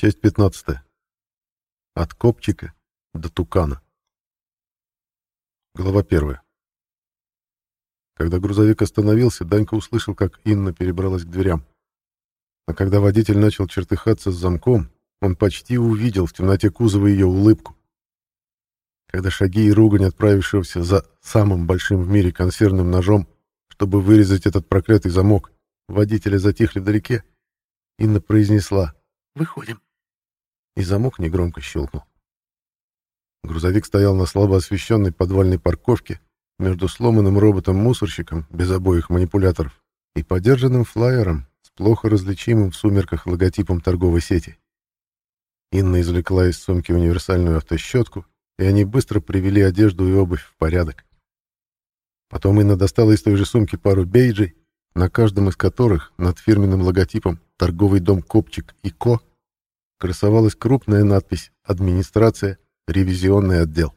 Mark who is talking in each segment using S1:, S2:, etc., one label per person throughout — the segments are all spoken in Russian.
S1: Часть 15. От копчика до тукана. Глава 1. Когда грузовик остановился, Данька услышал, как Инна перебралась к дверям. А когда водитель начал чертыхаться с замком, он почти увидел в темноте кузова ее улыбку. Когда шаги и ругань отправившегося за самым большим в мире консервным ножом, чтобы вырезать этот проклятый замок, водителя затихли вдалеке, Инна произнесла «Выходим» и замок негромко щелкнул. Грузовик стоял на слабо освещенной подвальной парковке между сломанным роботом-мусорщиком без обоих манипуляторов и подержанным флайером с плохо различимым в сумерках логотипом торговой сети. Инна извлекла из сумки универсальную автощетку, и они быстро привели одежду и обувь в порядок. Потом Инна достала из той же сумки пару бейджей, на каждом из которых над фирменным логотипом «Торговый дом Копчик и Ко» красовалась крупная надпись «Администрация. Ревизионный отдел».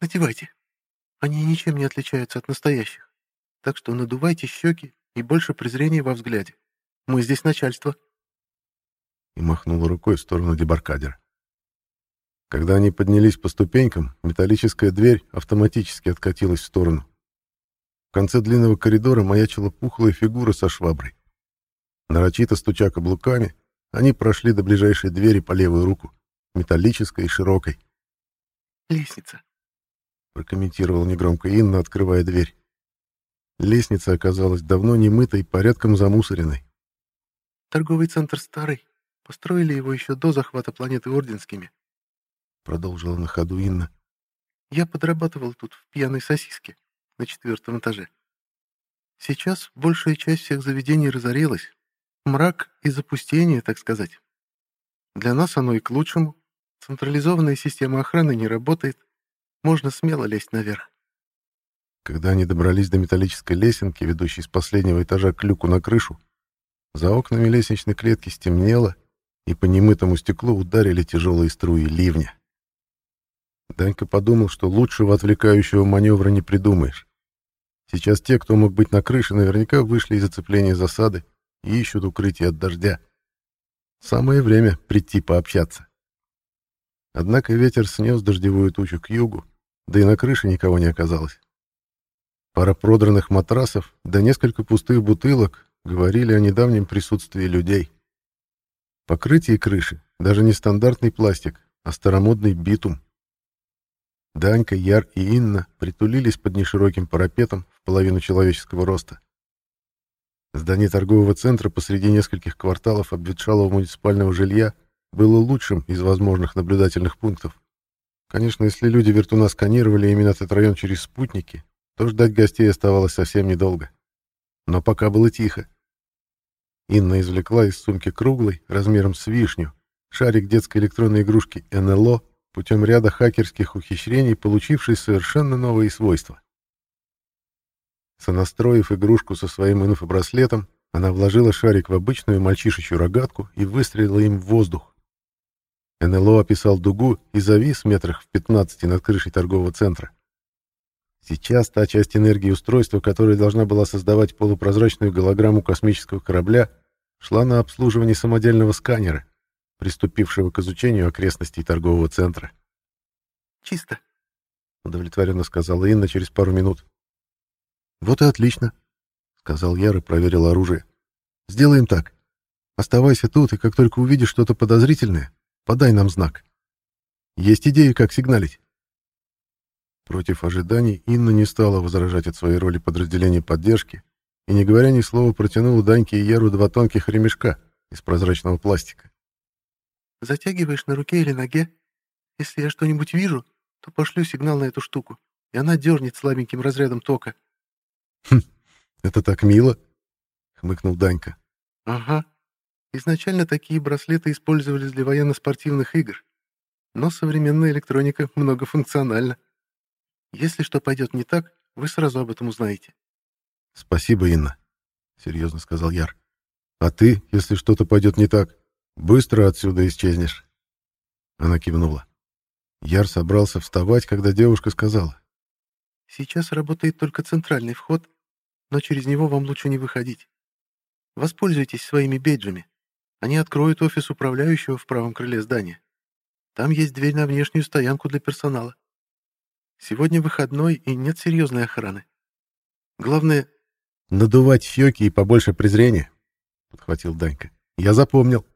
S2: «Надевайте. Они ничем не отличаются от настоящих. Так что надувайте щеки и больше презрения во взгляде. Мы здесь начальство».
S1: И махнула рукой в сторону дебаркадера. Когда они поднялись по ступенькам, металлическая дверь автоматически откатилась в сторону. В конце длинного коридора маячила пухлая фигура со шваброй. Нарочито стуча каблуками, они прошли до ближайшей двери по левую руку, металлической и широкой.
S2: «Лестница», —
S1: прокомментировала негромко Инна, открывая дверь. Лестница оказалась давно немытой, порядком замусоренной.
S2: «Торговый центр старый. Построили его еще до захвата планеты Орденскими», — продолжила на ходу Инна. «Я подрабатывал тут в пьяной сосиске на четвертом этаже. Сейчас большая часть всех заведений разорилась, Мрак и запустение, так сказать. Для нас оно и к лучшему. Централизованная система охраны не работает. Можно смело лезть наверх.
S1: Когда они добрались до металлической лесенки, ведущей с последнего этажа к люку на крышу, за окнами лестничной клетки стемнело, и по немытому стеклу ударили тяжелые струи ливня. Данька подумал, что лучшего отвлекающего маневра не придумаешь. Сейчас те, кто мог быть на крыше, наверняка вышли из зацепления засады и ищут укрытие от дождя. Самое время прийти пообщаться. Однако ветер снес дождевую тучу к югу, да и на крыше никого не оказалось. Пара продранных матрасов да несколько пустых бутылок говорили о недавнем присутствии людей. Покрытие крыши даже не стандартный пластик, а старомодный битум. Данька, Яр и Инна притулились под нешироким парапетом в половину человеческого роста. Здание торгового центра посреди нескольких кварталов обветшалого муниципального жилья было лучшим из возможных наблюдательных пунктов. Конечно, если люди вертуна сканировали именно этот район через спутники, то ждать гостей оставалось совсем недолго. Но пока было тихо. Инна извлекла из сумки круглый, размером с вишню, шарик детской электронной игрушки НЛО путем ряда хакерских ухищрений, получивший совершенно новые свойства. Сонастроив игрушку со своим инфобраслетом, она вложила шарик в обычную мальчишечью рогатку и выстрелила им в воздух. НЛО описал дугу и завис метрах в 15 над крышей торгового центра. Сейчас та часть энергии устройства, которая должна была создавать полупрозрачную голограмму космического корабля, шла на обслуживание самодельного сканера, приступившего к изучению окрестностей торгового центра.
S2: «Чисто», —
S1: удовлетворенно сказала Инна через пару минут. «Вот и отлично», — сказал Яр и проверил оружие. «Сделаем так. Оставайся тут, и как только увидишь что-то подозрительное, подай нам знак. Есть идеи, как сигналить?» Против ожиданий Инна не стала возражать от своей роли подразделения поддержки и, не говоря ни слова, протянула Даньке и Яру два тонких ремешка из прозрачного пластика.
S2: «Затягиваешь на руке или ноге. Если я что-нибудь вижу, то пошлю сигнал на эту штуку, и она дернет слабеньким разрядом тока.
S1: «Хм, это так мило!» — хмыкнул Данька.
S2: «Ага. Изначально такие браслеты использовались для военно-спортивных игр. Но современная электроника многофункциональна. Если что пойдет не так, вы сразу об этом узнаете».
S1: «Спасибо, Инна», — серьезно сказал Яр. «А ты, если что-то пойдет не так, быстро отсюда исчезнешь». Она кивнула. Яр собрался вставать, когда девушка сказала.
S2: Сейчас работает только центральный вход, но через него вам лучше не выходить. Воспользуйтесь своими бейджами. Они откроют офис управляющего в правом крыле здания. Там есть дверь на внешнюю стоянку для персонала. Сегодня выходной и нет серьезной охраны. Главное...
S1: «Надувать щеки и побольше презрения», — подхватил Данька. «Я запомнил».